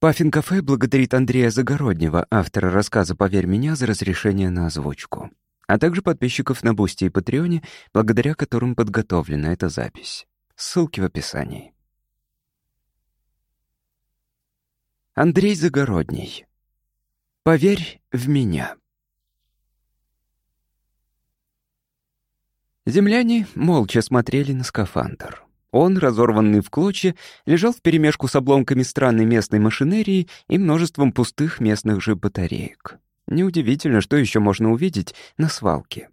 Puffin Cafe благодарит Андрея Загороднего, автора рассказа «Поверь в меня» за разрешение на озвучку, а также подписчиков на Boosty и Patreon е, благодаря которым подготовлена эта запись. Ссылки в описании. Андрей Загородний. «Поверь в меня». Земляне молча смотрели на скафандр. Он, разорванный в клочья, лежал вперемешку с обломками странной местной машинерии и множеством пустых местных же батареек. Неудивительно, что еще можно увидеть на свалке.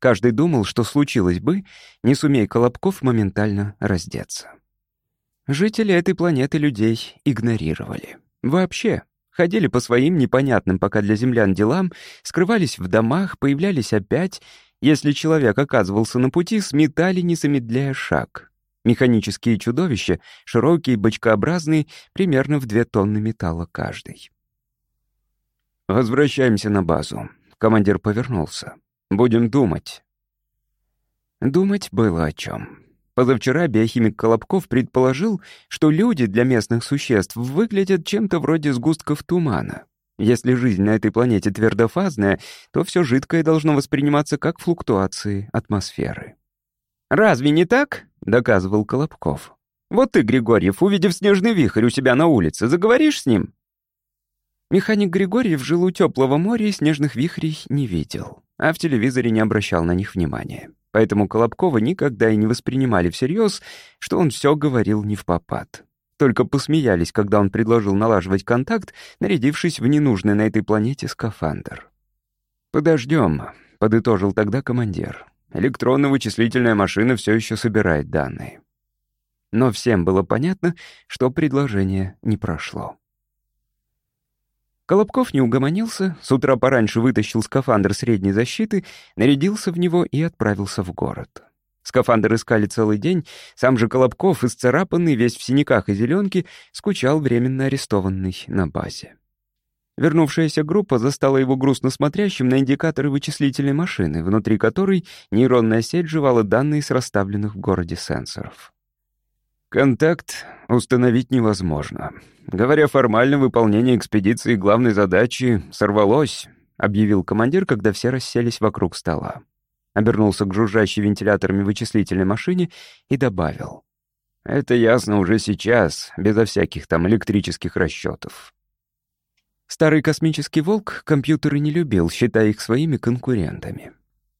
Каждый думал, что случилось бы, не сумей Колобков моментально раздеться. Жители этой планеты людей игнорировали. Вообще. Ходили по своим непонятным пока для землян делам, скрывались в домах, появлялись опять. Если человек оказывался на пути, сметали, не замедляя шаг. Механические чудовища, широкие, бочкообразные, примерно в две тонны металла каждый. «Возвращаемся на базу». Командир повернулся. «Будем думать». Думать было о чем. Позавчера биохимик Колобков предположил, что люди для местных существ выглядят чем-то вроде сгустков тумана. Если жизнь на этой планете твердофазная, то все жидкое должно восприниматься как флуктуации атмосферы. «Разве не так?» — доказывал Колобков. «Вот ты, Григорьев, увидев снежный вихрь у себя на улице, заговоришь с ним?» Механик Григорьев жил у теплого моря и снежных вихрей не видел, а в телевизоре не обращал на них внимания. Поэтому Колобкова никогда и не воспринимали всерьез, что он все говорил не в попад. Только посмеялись, когда он предложил налаживать контакт, нарядившись в ненужный на этой планете скафандр. «Подождем», — подытожил тогда командир. Электронно-вычислительная машина все еще собирает данные. Но всем было понятно, что предложение не прошло. Колобков не угомонился, с утра пораньше вытащил скафандр средней защиты, нарядился в него и отправился в город. Скафандр искали целый день, сам же Колобков, исцарапанный, весь в синяках и зеленке, скучал временно арестованный на базе. Вернувшаяся группа застала его грустно смотрящим на индикаторы вычислительной машины, внутри которой нейронная сеть жевала данные с расставленных в городе сенсоров. Контакт установить невозможно. Говоря формально, выполнение экспедиции главной задачи сорвалось, объявил командир, когда все расселись вокруг стола. Обернулся к жужжащей вентиляторами вычислительной машине и добавил. «Это ясно уже сейчас, безо всяких там электрических расчетов. Старый космический волк компьютеры не любил, считая их своими конкурентами.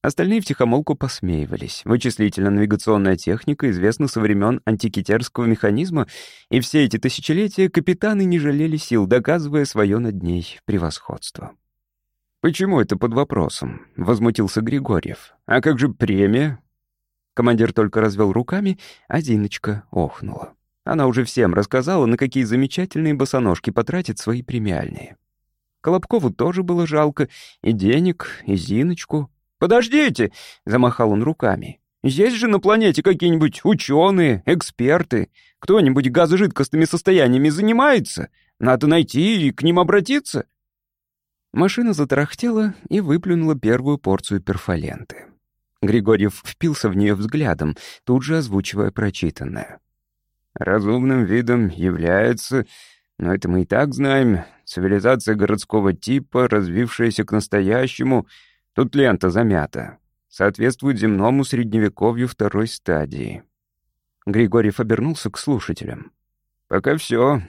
Остальные втихомолку посмеивались. Вычислительно-навигационная техника известна со времен антикитерского механизма, и все эти тысячелетия капитаны не жалели сил, доказывая свое над ней превосходство. «Почему это под вопросом?» — возмутился Григорьев. «А как же премия?» Командир только развел руками, а Зиночка охнула. Она уже всем рассказала, на какие замечательные босоножки потратит свои премиальные. Колобкову тоже было жалко и денег, и Зиночку. «Подождите!» — замахал он руками. «Есть же на планете какие-нибудь ученые, эксперты. Кто-нибудь газожидкостными состояниями занимается? Надо найти и к ним обратиться». Машина затарахтела и выплюнула первую порцию перфоленты. Григорьев впился в нее взглядом, тут же озвучивая прочитанное. Разумным видом является, но это мы и так знаем, цивилизация городского типа, развившаяся к настоящему, тут лента замята, соответствует земному средневековью второй стадии. Григорьев обернулся к слушателям. «Пока все.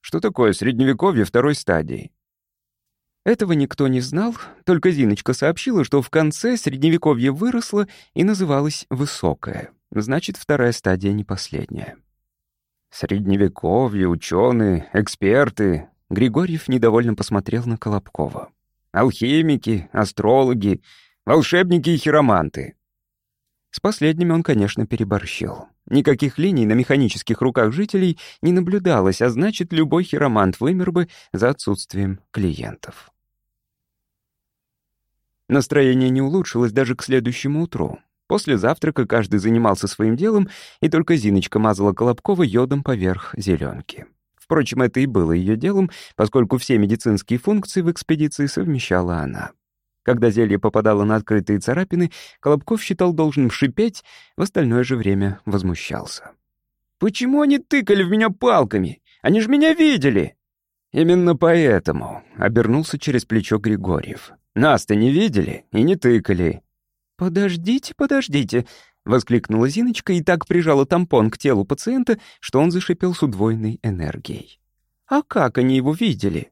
Что такое средневековье второй стадии?» Этого никто не знал, только Зиночка сообщила, что в конце средневековье выросло и называлось «высокое». Значит, вторая стадия не последняя. Средневековье, ученые, эксперты. Григорьев недовольно посмотрел на Колобкова. Алхимики, астрологи, волшебники и хироманты. С последними он, конечно, переборщил. Никаких линий на механических руках жителей не наблюдалось, а значит, любой хиромант вымер бы за отсутствием клиентов. Настроение не улучшилось даже к следующему утру. После завтрака каждый занимался своим делом, и только Зиночка мазала Колобкова йодом поверх зеленки. Впрочем, это и было ее делом, поскольку все медицинские функции в экспедиции совмещала она. Когда зелье попадало на открытые царапины, Колобков считал должным шипеть, в остальное же время возмущался. «Почему они тыкали в меня палками? Они же меня видели!» «Именно поэтому», — обернулся через плечо Григорьев. «Нас-то не видели и не тыкали». «Подождите, подождите», — воскликнула Зиночка и так прижала тампон к телу пациента, что он зашипел с удвоенной энергией. «А как они его видели?»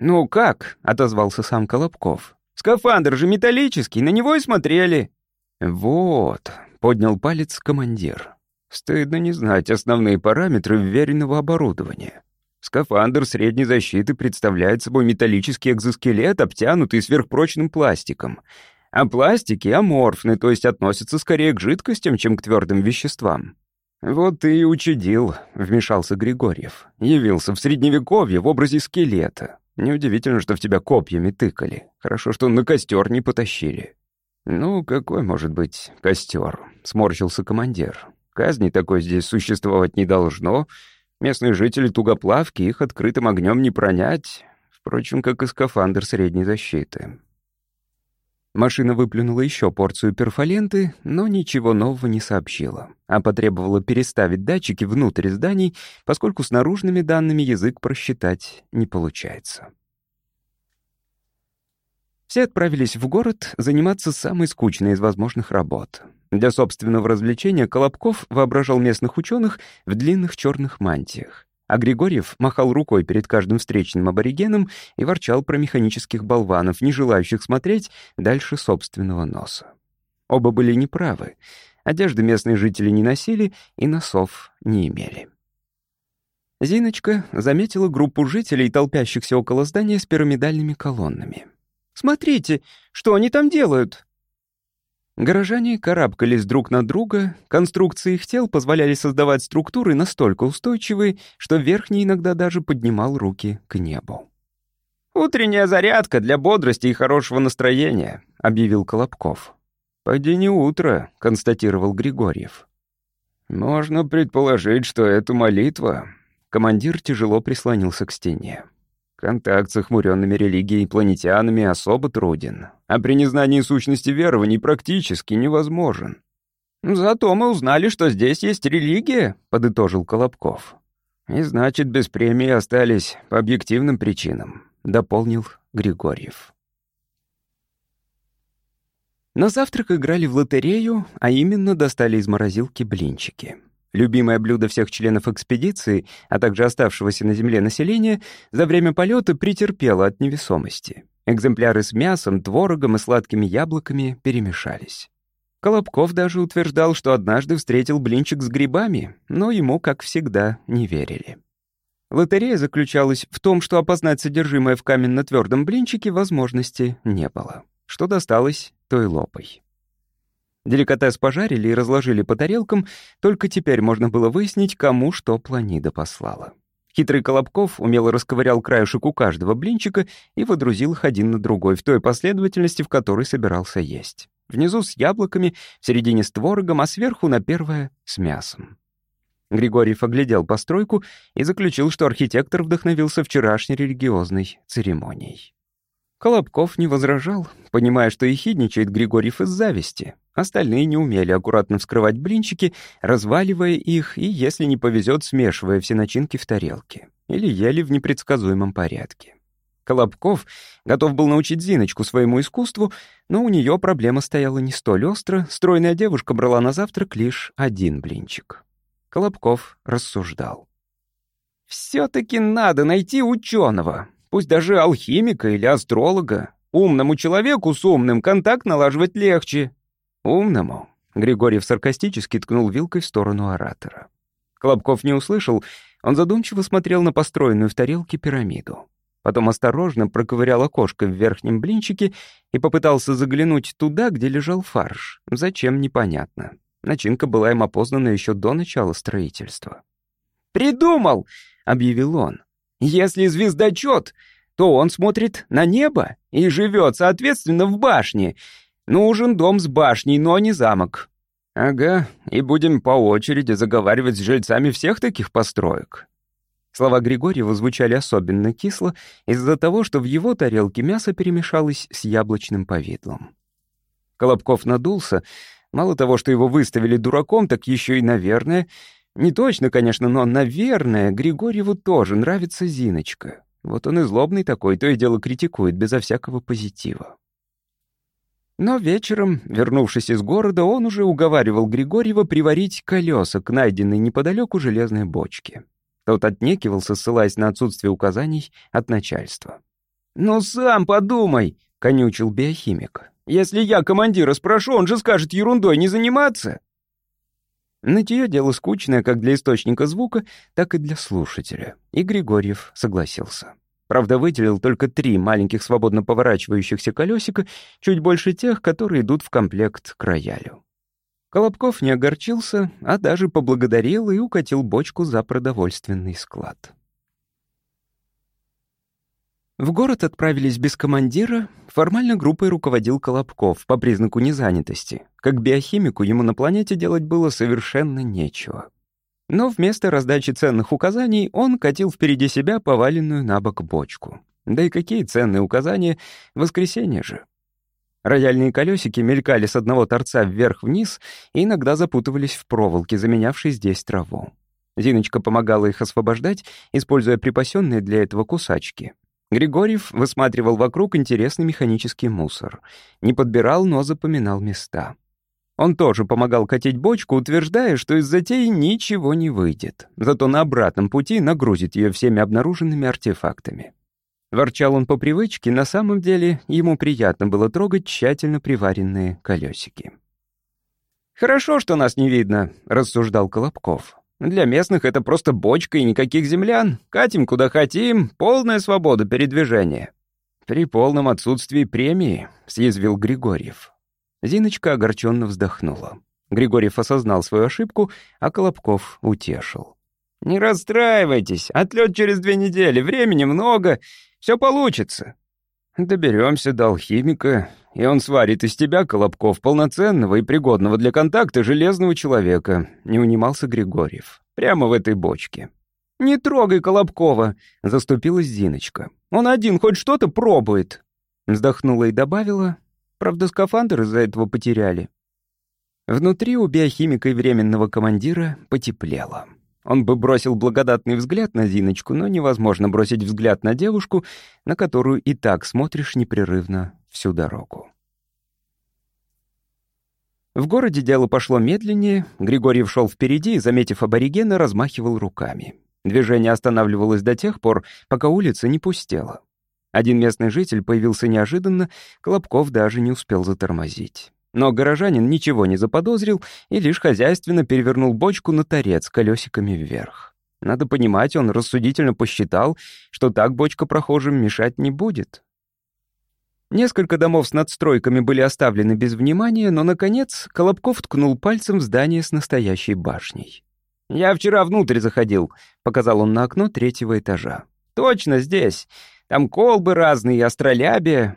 «Ну как?» — отозвался сам Колобков. «Скафандр же металлический, на него и смотрели». «Вот», — поднял палец командир. «Стыдно не знать основные параметры вверенного оборудования. Скафандр средней защиты представляет собой металлический экзоскелет, обтянутый сверхпрочным пластиком. А пластики аморфны, то есть относятся скорее к жидкостям, чем к твердым веществам. «Вот ты и учудил», — вмешался Григорьев. «Явился в Средневековье в образе скелета. Неудивительно, что в тебя копьями тыкали. Хорошо, что на костер не потащили». «Ну, какой может быть костер?» — сморщился командир. «Казни такой здесь существовать не должно. Местные жители тугоплавки, их открытым огнем не пронять. Впрочем, как и скафандр средней защиты». Машина выплюнула еще порцию перфоленты, но ничего нового не сообщила, а потребовала переставить датчики внутрь зданий, поскольку с наружными данными язык просчитать не получается. Все отправились в город заниматься самой скучной из возможных работ. Для собственного развлечения Колобков воображал местных ученых в длинных черных мантиях. А Григорьев махал рукой перед каждым встречным аборигеном и ворчал про механических болванов, не желающих смотреть дальше собственного носа. Оба были неправы. Одежды местные жители не носили и носов не имели. Зиночка заметила группу жителей, толпящихся около здания с пирамидальными колоннами. «Смотрите, что они там делают?» Горожане карабкались друг на друга, конструкции их тел позволяли создавать структуры настолько устойчивые, что верхний иногда даже поднимал руки к небу. «Утренняя зарядка для бодрости и хорошего настроения», — объявил Колобков. «Пойди не утро», — констатировал Григорьев. «Можно предположить, что это молитва». Командир тяжело прислонился к стене. Контакт с охмуренными религией планетянами особо труден, а при незнании сущности верований практически невозможен. «Зато мы узнали, что здесь есть религия», — подытожил Колобков. «И значит, без премии остались по объективным причинам», — дополнил Григорьев. На завтрак играли в лотерею, а именно достали из морозилки блинчики. Любимое блюдо всех членов экспедиции, а также оставшегося на Земле населения, за время полета претерпело от невесомости. Экземпляры с мясом, творогом и сладкими яблоками перемешались. Колобков даже утверждал, что однажды встретил блинчик с грибами, но ему, как всегда, не верили. Лотерея заключалась в том, что опознать содержимое в каменно-твердом блинчике возможности не было. Что досталось, то и лопай. Деликатес пожарили и разложили по тарелкам, только теперь можно было выяснить, кому что планида послала. Хитрый Колобков умело расковырял краешек у каждого блинчика и водрузил их один на другой в той последовательности, в которой собирался есть. Внизу с яблоками, в середине с творогом, а сверху на первое — с мясом. Григорьев оглядел постройку и заключил, что архитектор вдохновился вчерашней религиозной церемонией. Колобков не возражал, понимая, что ехидничает Григорьев из зависти. Остальные не умели аккуратно вскрывать блинчики, разваливая их и, если не повезет, смешивая все начинки в тарелке. Или ели в непредсказуемом порядке. Колобков готов был научить Зиночку своему искусству, но у нее проблема стояла не столь остро, стройная девушка брала на завтрак лишь один блинчик. Колобков рассуждал. «Все-таки надо найти ученого, Пусть даже алхимика или астролога. Умному человеку с умным контакт налаживать легче. Умному. Григорьев саркастически ткнул вилкой в сторону оратора. Колобков не услышал, он задумчиво смотрел на построенную в тарелке пирамиду. Потом осторожно проковырял окошко в верхнем блинчике и попытался заглянуть туда, где лежал фарш. Зачем, непонятно. Начинка была им опознана еще до начала строительства. «Придумал!» — объявил он. Если звездочет, то он смотрит на небо и живет, соответственно, в башне. Нужен дом с башней, но не замок. Ага, и будем по очереди заговаривать с жильцами всех таких построек. Слова Григорьева звучали особенно кисло из-за того, что в его тарелке мясо перемешалось с яблочным повидлом. Колобков надулся. Мало того, что его выставили дураком, так еще и, наверное, не точно, конечно, но, наверное, Григорьеву тоже нравится Зиночка. Вот он и злобный такой, то и дело критикует, безо всякого позитива. Но вечером, вернувшись из города, он уже уговаривал Григорьева приварить колеса к найденной неподалеку железной бочке. Тот отнекивался, ссылаясь на отсутствие указаний от начальства. «Ну сам подумай», — конючил биохимик. «Если я командира спрошу, он же скажет ерундой не заниматься». Нытье дело скучное как для источника звука, так и для слушателя. И Григорьев согласился. Правда, выделил только три маленьких свободно поворачивающихся колесика, чуть больше тех, которые идут в комплект к роялю. Колобков не огорчился, а даже поблагодарил и укатил бочку за продовольственный склад. В город отправились без командира. Формально группой руководил Колобков по признаку незанятости. Как биохимику ему на планете делать было совершенно нечего. Но вместо раздачи ценных указаний он катил впереди себя поваленную на бок бочку. Да и какие ценные указания? Воскресенье же. Рояльные колесики мелькали с одного торца вверх-вниз и иногда запутывались в проволоке, заменявшей здесь траву. Зиночка помогала их освобождать, используя припасенные для этого кусачки. Григорьев высматривал вокруг интересный механический мусор. Не подбирал, но запоминал места. Он тоже помогал катить бочку, утверждая, что из затеи ничего не выйдет. Зато на обратном пути нагрузит ее всеми обнаруженными артефактами. Ворчал он по привычке, на самом деле ему приятно было трогать тщательно приваренные колесики. «Хорошо, что нас не видно», — рассуждал Колобков. Для местных это просто бочка и никаких землян. Катим куда хотим, полная свобода передвижения». «При полном отсутствии премии», — съязвил Григорьев. Зиночка огорченно вздохнула. Григорьев осознал свою ошибку, а Колобков утешил. «Не расстраивайтесь, отлет через две недели, времени много, все получится». «Доберемся до алхимика, и он сварит из тебя, Колобков, полноценного и пригодного для контакта железного человека», — не унимался Григорьев. «Прямо в этой бочке». «Не трогай Колобкова», — заступилась Зиночка. «Он один хоть что-то пробует». Вздохнула и добавила. «Правда, скафандр из-за этого потеряли». Внутри у биохимика и временного командира потеплело. Он бы бросил благодатный взгляд на Зиночку, но невозможно бросить взгляд на девушку, на которую и так смотришь непрерывно всю дорогу. В городе дело пошло медленнее, Григорьев шел впереди и, заметив аборигена, размахивал руками. Движение останавливалось до тех пор, пока улица не пустела. Один местный житель появился неожиданно, Колобков даже не успел затормозить. Но горожанин ничего не заподозрил и лишь хозяйственно перевернул бочку на торец колесиками вверх. Надо понимать, он рассудительно посчитал, что так бочка прохожим мешать не будет. Несколько домов с надстройками были оставлены без внимания, но, наконец, Колобков ткнул пальцем в здание с настоящей башней. «Я вчера внутрь заходил», — показал он на окно третьего этажа. «Точно здесь. Там колбы разные, астролябия.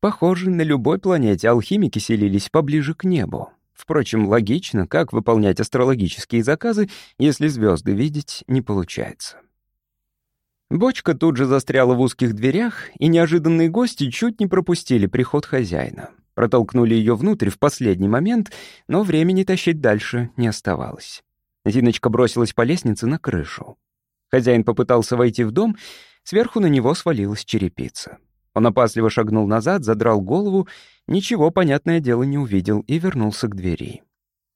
Похоже, на любой планете алхимики селились поближе к небу. Впрочем, логично, как выполнять астрологические заказы, если звезды видеть не получается. Бочка тут же застряла в узких дверях, и неожиданные гости чуть не пропустили приход хозяина. Протолкнули ее внутрь в последний момент, но времени тащить дальше не оставалось. Зиночка бросилась по лестнице на крышу. Хозяин попытался войти в дом, сверху на него свалилась черепица. Он опасливо шагнул назад, задрал голову, ничего, понятное дело, не увидел и вернулся к двери.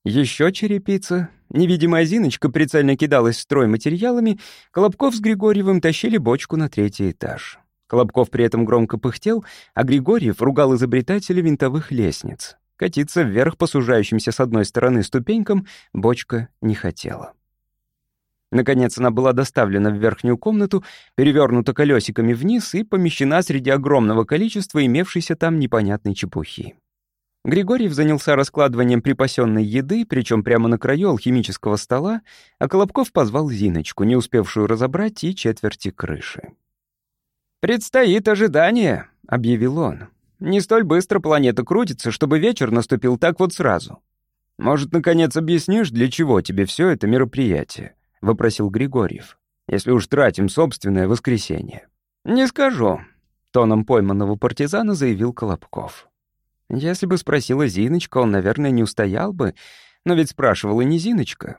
Еще черепица. Невидимая Зиночка прицельно кидалась в строй материалами, Колобков с Григорьевым тащили бочку на третий этаж. Колобков при этом громко пыхтел, а Григорьев ругал изобретателя винтовых лестниц. Катиться вверх по сужающимся с одной стороны ступенькам бочка не хотела. Наконец она была доставлена в верхнюю комнату, перевернута колесиками вниз и помещена среди огромного количества имевшейся там непонятной чепухи. Григорьев занялся раскладыванием припасенной еды, причем прямо на краю алхимического стола, а Колобков позвал Зиночку, не успевшую разобрать и четверти крыши. «Предстоит ожидание», — объявил он. «Не столь быстро планета крутится, чтобы вечер наступил так вот сразу. Может, наконец объяснишь, для чего тебе все это мероприятие?» — вопросил Григорьев. «Если уж тратим собственное воскресенье». «Не скажу», — тоном пойманного партизана заявил Колобков. Если бы спросила Зиночка, он, наверное, не устоял бы, но ведь спрашивала не Зиночка.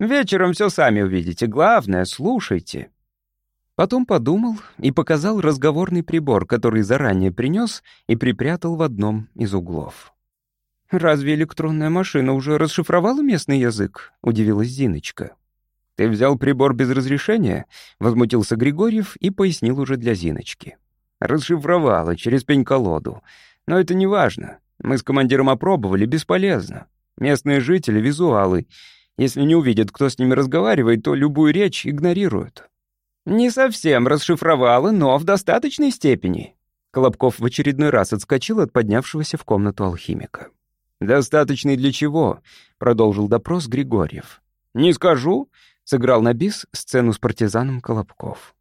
«Вечером все сами увидите. Главное, слушайте». Потом подумал и показал разговорный прибор, который заранее принес и припрятал в одном из углов. «Разве электронная машина уже расшифровала местный язык?» — удивилась Зиночка. «Ты взял прибор без разрешения?» — возмутился Григорьев и пояснил уже для Зиночки. «Расшифровала через пень-колоду. Но это не важно. Мы с командиром опробовали, бесполезно. Местные жители — визуалы. Если не увидят, кто с ними разговаривает, то любую речь игнорируют. «Не совсем расшифровала, но в достаточной степени». Колобков в очередной раз отскочил от поднявшегося в комнату алхимика. «Достаточный для чего?» — продолжил допрос Григорьев. «Не скажу», — сыграл на бис сцену с партизаном Колобков.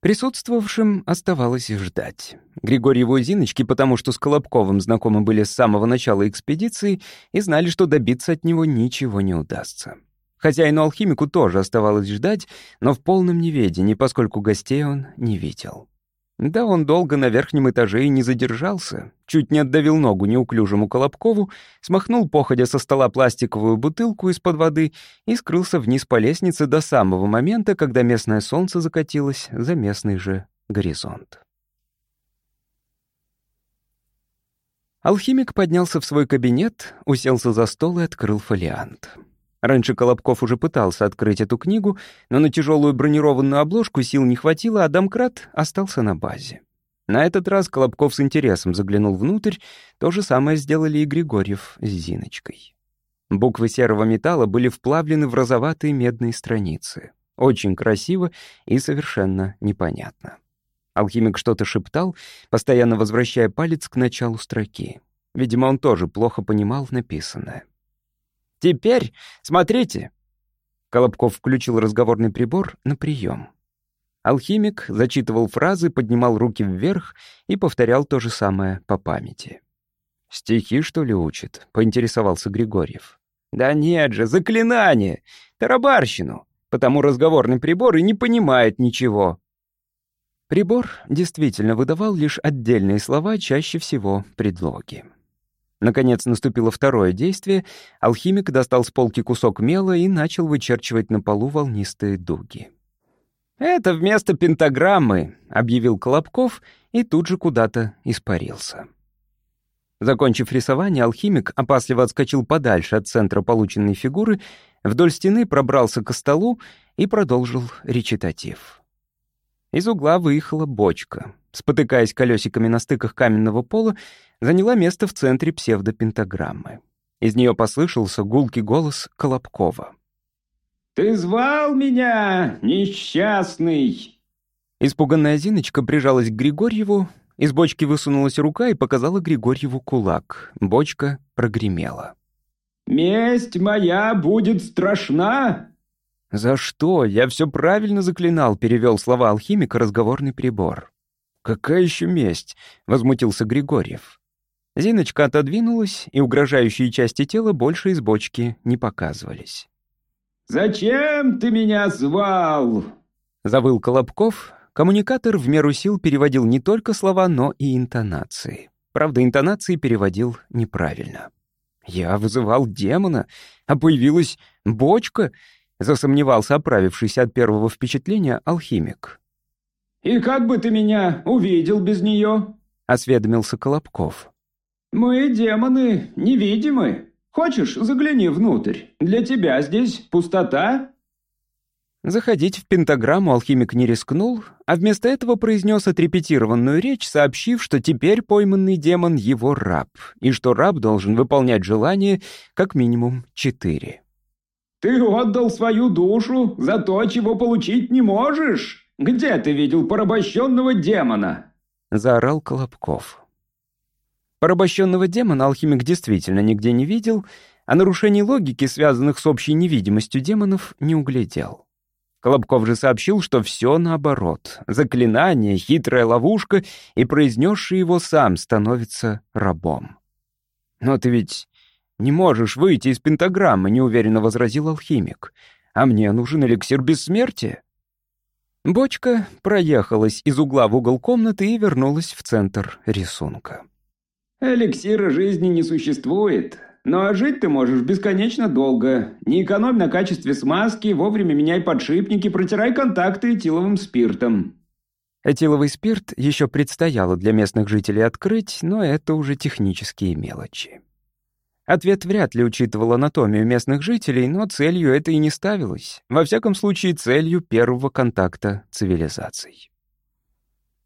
Присутствовавшим оставалось ждать. Григорьеву и Зиночке, потому что с Колобковым знакомы были с самого начала экспедиции и знали, что добиться от него ничего не удастся. Хозяину-алхимику тоже оставалось ждать, но в полном неведении, поскольку гостей он не видел. Да, он долго на верхнем этаже и не задержался. Чуть не отдавил ногу неуклюжему Колобкову, смахнул походя со стола пластиковую бутылку из-под воды и скрылся вниз по лестнице до самого момента, когда местное солнце закатилось за местный же горизонт. Алхимик поднялся в свой кабинет, уселся за стол и открыл фолиант. Раньше Колобков уже пытался открыть эту книгу, но на тяжелую бронированную обложку сил не хватило, а домкрат остался на базе. На этот раз Колобков с интересом заглянул внутрь, то же самое сделали и Григорьев с Зиночкой. Буквы серого металла были вплавлены в розоватые медные страницы. Очень красиво и совершенно непонятно. Алхимик что-то шептал, постоянно возвращая палец к началу строки. Видимо, он тоже плохо понимал написанное. Теперь смотрите!» Колобков включил разговорный прибор на прием. Алхимик зачитывал фразы, поднимал руки вверх и повторял то же самое по памяти. «Стихи, что ли, учит?» — поинтересовался Григорьев. «Да нет же, заклинание! Тарабарщину! Потому разговорный прибор и не понимает ничего». Прибор действительно выдавал лишь отдельные слова, чаще всего предлоги. Наконец наступило второе действие. Алхимик достал с полки кусок мела и начал вычерчивать на полу волнистые дуги. «Это вместо пентаграммы», — объявил Колобков и тут же куда-то испарился. Закончив рисование, алхимик опасливо отскочил подальше от центра полученной фигуры, вдоль стены пробрался к столу и продолжил речитатив. Из угла выехала бочка. Спотыкаясь колесиками на стыках каменного пола, заняла место в центре псевдопентаграммы. Из нее послышался гулкий голос Колобкова. «Ты звал меня, несчастный!» Испуганная Зиночка прижалась к Григорьеву, из бочки высунулась рука и показала Григорьеву кулак. Бочка прогремела. «Месть моя будет страшна!» «За что? Я все правильно заклинал», — перевел слова алхимика разговорный прибор. «Какая еще месть?» — возмутился Григорьев. Зиночка отодвинулась, и угрожающие части тела больше из бочки не показывались. «Зачем ты меня звал?» — завыл Колобков. Коммуникатор в меру сил переводил не только слова, но и интонации. Правда, интонации переводил неправильно. «Я вызывал демона, а появилась бочка», — засомневался оправившийся от первого впечатления алхимик. «И как бы ты меня увидел без нее?» — осведомился Колобков. «Мы, демоны, невидимы. Хочешь, загляни внутрь. Для тебя здесь пустота». Заходить в пентаграмму алхимик не рискнул, а вместо этого произнес отрепетированную речь, сообщив, что теперь пойманный демон — его раб, и что раб должен выполнять желания как минимум четыре. «Ты отдал свою душу за то, чего получить не можешь? Где ты видел порабощенного демона?» — заорал Колобков. Порабощенного демона алхимик действительно нигде не видел, а нарушений логики, связанных с общей невидимостью демонов, не углядел. Колобков же сообщил, что все наоборот. Заклинание, хитрая ловушка, и произнесший его сам становится рабом. «Но ты ведь не можешь выйти из пентаграммы», — неуверенно возразил алхимик. «А мне нужен эликсир бессмертия». Бочка проехалась из угла в угол комнаты и вернулась в центр рисунка. Эликсира жизни не существует. Но жить ты можешь бесконечно долго. Не экономь на качестве смазки, вовремя меняй подшипники, протирай контакты этиловым спиртом». Этиловый спирт еще предстояло для местных жителей открыть, но это уже технические мелочи. Ответ вряд ли учитывал анатомию местных жителей, но целью это и не ставилось. Во всяком случае, целью первого контакта цивилизаций.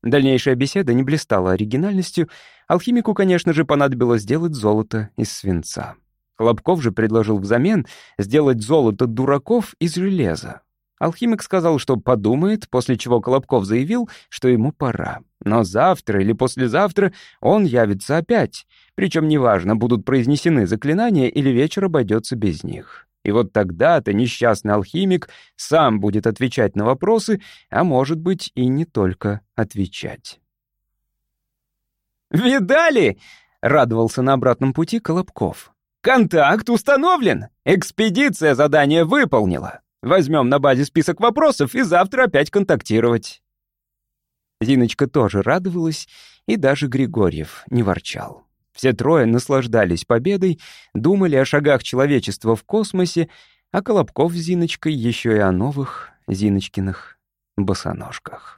Дальнейшая беседа не блистала оригинальностью. Алхимику, конечно же, понадобилось сделать золото из свинца. Хлопков же предложил взамен сделать золото дураков из железа. Алхимик сказал, что подумает, после чего Колобков заявил, что ему пора. Но завтра или послезавтра он явится опять. Причем неважно, будут произнесены заклинания или вечер обойдется без них. И вот тогда-то несчастный алхимик сам будет отвечать на вопросы, а может быть и не только отвечать. «Видали?» — радовался на обратном пути Колобков. «Контакт установлен! Экспедиция задание выполнила!» Возьмем на базе список вопросов и завтра опять контактировать». Зиночка тоже радовалась, и даже Григорьев не ворчал. Все трое наслаждались победой, думали о шагах человечества в космосе, а Колобков с Зиночкой еще и о новых Зиночкиных босоножках.